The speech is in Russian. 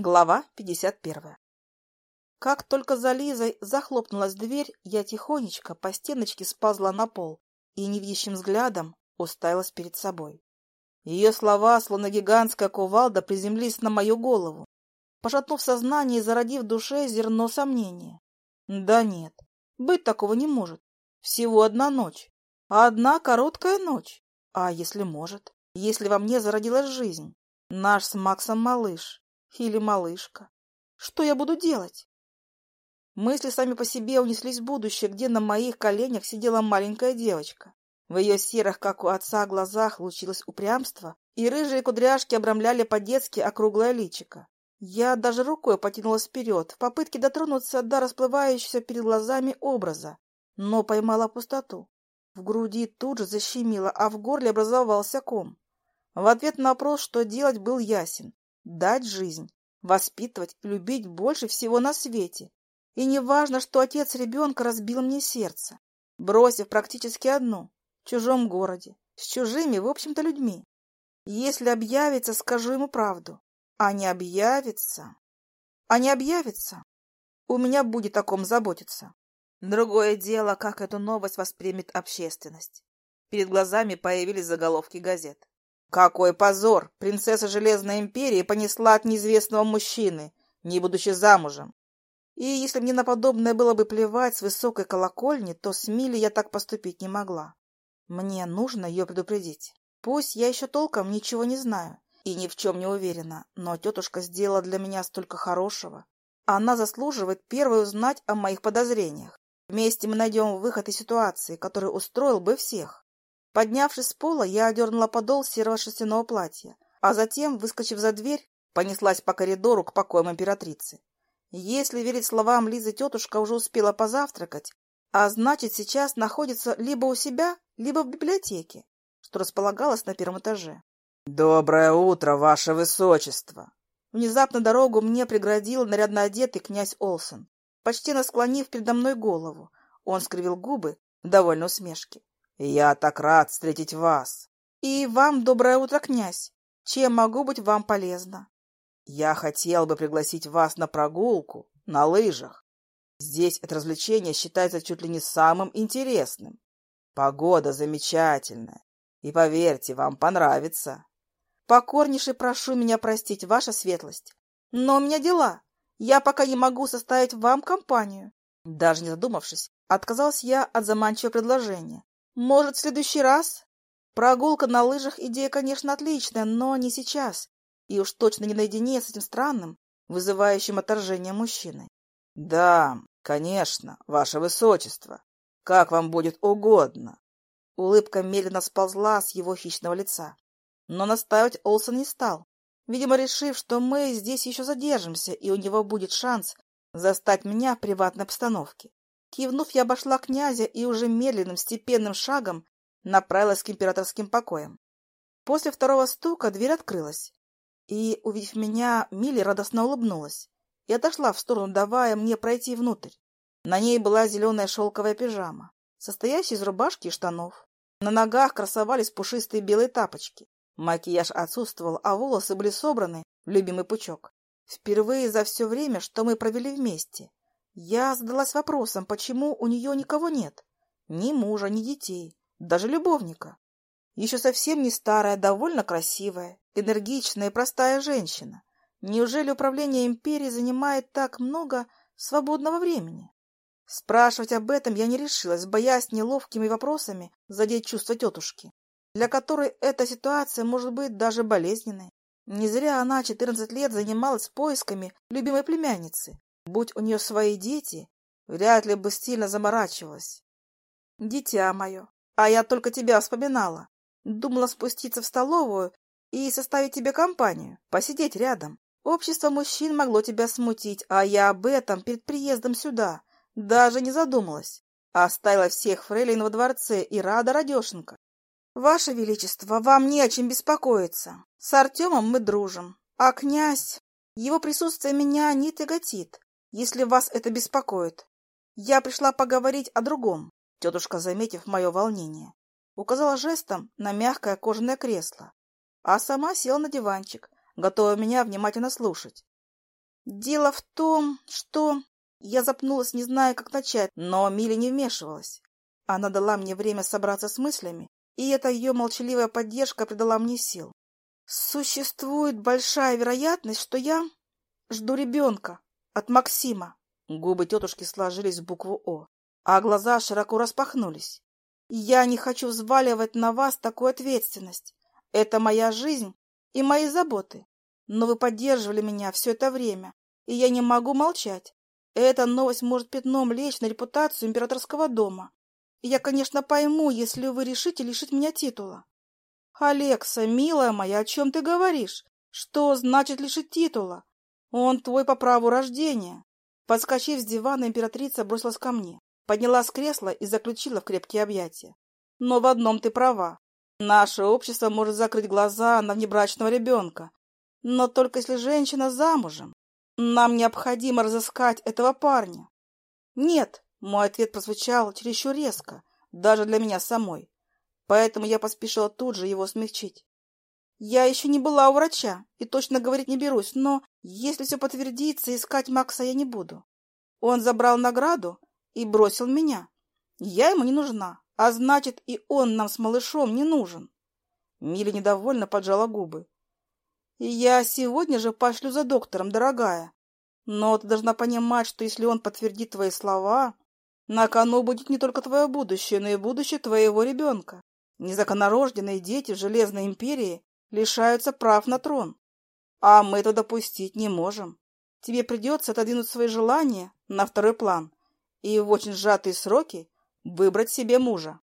Глава 51. Как только за Лизой захлопнулась дверь, я тихонечко по стеночке сползла на пол и невидящим взглядом уставилась перед собой. Ее слова, словно гигантская кувалда, приземлились на мою голову, пошатнув сознание и зародив в душе зерно сомнения. Да нет, быть такого не может. Всего одна ночь. Одна короткая ночь. А если может? Если во мне зародилась жизнь? Наш с Максом малыш. Или малышка. Что я буду делать? Мысли сами по себе унеслись в будущее, где на моих коленях сидела маленькая девочка. В ее серых, как у отца, глазах лучилось упрямство, и рыжие кудряшки обрамляли по-детски округлое личико. Я даже рукой потянулась вперед, в попытке дотронуться до расплывающегося перед глазами образа, но поймала пустоту. В груди тут же защемило, а в горле образовался ком. В ответ на вопрос, что делать, был ясен дать жизнь, воспитывать и любить больше всего на свете. И не важно, что отец ребенка разбил мне сердце, бросив практически одну, в чужом городе, с чужими, в общем-то, людьми. Если объявится, скажу ему правду. А не объявится... А не объявится, у меня будет о ком заботиться. Другое дело, как эту новость воспримет общественность. Перед глазами появились заголовки газет. Какой позор! Принцесса Железной Империи понесла от неизвестного мужчины, не будучи замужем. И если мне на подобное было бы плевать с высокой колокольни, то с Милей я так поступить не могла. Мне нужно ее предупредить. Пусть я еще толком ничего не знаю и ни в чем не уверена, но тетушка сделала для меня столько хорошего. Она заслуживает первой узнать о моих подозрениях. Вместе мы найдем выход из ситуации, который устроил бы всех. Поднявшись с пола, я одернула подол серого шерстяного платья, а затем, выскочив за дверь, понеслась по коридору к покоям императрицы. Если верить словам Лизы, тетушка уже успела позавтракать, а значит, сейчас находится либо у себя, либо в библиотеке, что располагалось на первом этаже. «Доброе утро, ваше высочество!» Внезапно дорогу мне преградил нарядно одетый князь Олсен, почти насклонив передо мной голову. Он скривил губы в довольной усмешке. Я так рад встретить вас. И вам доброе утро, князь. Чем могу быть вам полезна? Я хотел бы пригласить вас на прогулку на лыжах. Здесь это развлечение считается чуть ли не самым интересным. Погода замечательная. И поверьте, вам понравится. Покорнейше прошу меня простить, ваша светлость. Но у меня дела. Я пока не могу составить вам компанию. Даже не задумавшись, отказалась я от заманчивого предложения. Может, в следующий раз? Прогулка на лыжах идея, конечно, отличная, но не сейчас. И уж точно не наедине с этим странным, вызывающим отторжение мужчиной. Да, конечно, ваше высочество. Как вам будет угодно. Улыбка медленно сползла с его хищного лица. Но настаивать Олсон не стал, видимо, решив, что мы здесь еще задержимся, и у него будет шанс застать меня в приватной обстановке. Кивнув, я обошла князя и уже медленным, степенным шагом направилась к императорским покоям. После второго стука дверь открылась, и, увидев меня, Милли радостно улыбнулась и отошла в сторону, давая мне пройти внутрь. На ней была зеленая шелковая пижама, состоящая из рубашки и штанов. На ногах красовались пушистые белые тапочки. Макияж отсутствовал, а волосы были собраны в любимый пучок. Впервые за все время, что мы провели вместе, я задалась вопросом, почему у нее никого нет. Ни мужа, ни детей, даже любовника. Еще совсем не старая, довольно красивая, энергичная и простая женщина. Неужели управление империей занимает так много свободного времени? Спрашивать об этом я не решилась, боясь неловкими вопросами задеть чувства тетушки, для которой эта ситуация может быть даже болезненной. Не зря она 14 лет занималась поисками любимой племянницы, Будь у нее свои дети, вряд ли бы сильно заморачивалась. Дитя мое, а я только тебя вспоминала. Думала спуститься в столовую и составить тебе компанию, посидеть рядом. Общество мужчин могло тебя смутить, а я об этом перед приездом сюда даже не задумалась. Оставила всех фрейлин во дворце и рада радешенька. Ваше Величество, вам не о чем беспокоиться. С Артемом мы дружим, а князь... Его присутствие меня не тяготит если вас это беспокоит. Я пришла поговорить о другом. Тетушка, заметив мое волнение, указала жестом на мягкое кожаное кресло, а сама села на диванчик, готовая меня внимательно слушать. Дело в том, что... Я запнулась, не зная, как начать, но Миля не вмешивалась. Она дала мне время собраться с мыслями, и эта ее молчаливая поддержка придала мне сил. Существует большая вероятность, что я жду ребенка от Максима. Губы тетушки сложились в букву «О», а глаза широко распахнулись. Я не хочу взваливать на вас такую ответственность. Это моя жизнь и мои заботы. Но вы поддерживали меня все это время, и я не могу молчать. Эта новость может пятном лечь на репутацию императорского дома. Я, конечно, пойму, если вы решите лишить меня титула. Алекса, милая моя, о чем ты говоришь? Что значит лишить титула? Он твой по праву рождения. Подскочив с дивана, императрица бросилась ко мне, подняла с кресла и заключила в крепкие объятия. Но в одном ты права. Наше общество может закрыть глаза на внебрачного ребенка, но только если женщина замужем. Нам необходимо разыскать этого парня. Нет, мой ответ прозвучал чересчур резко, даже для меня самой. Поэтому я поспешила тут же его смягчить. Я еще не была у врача и точно говорить не берусь, но если все подтвердится, искать Макса я не буду. Он забрал награду и бросил меня. Я ему не нужна, а значит, и он нам с малышом не нужен. Миля недовольно поджала губы. Я сегодня же пошлю за доктором, дорогая. Но ты должна понимать, что если он подтвердит твои слова, на кону будет не только твое будущее, но и будущее твоего ребенка. Незаконнорожденные дети в Железной империи лишаются прав на трон. А мы это допустить не можем. Тебе придется отодвинуть свои желания на второй план и в очень сжатые сроки выбрать себе мужа.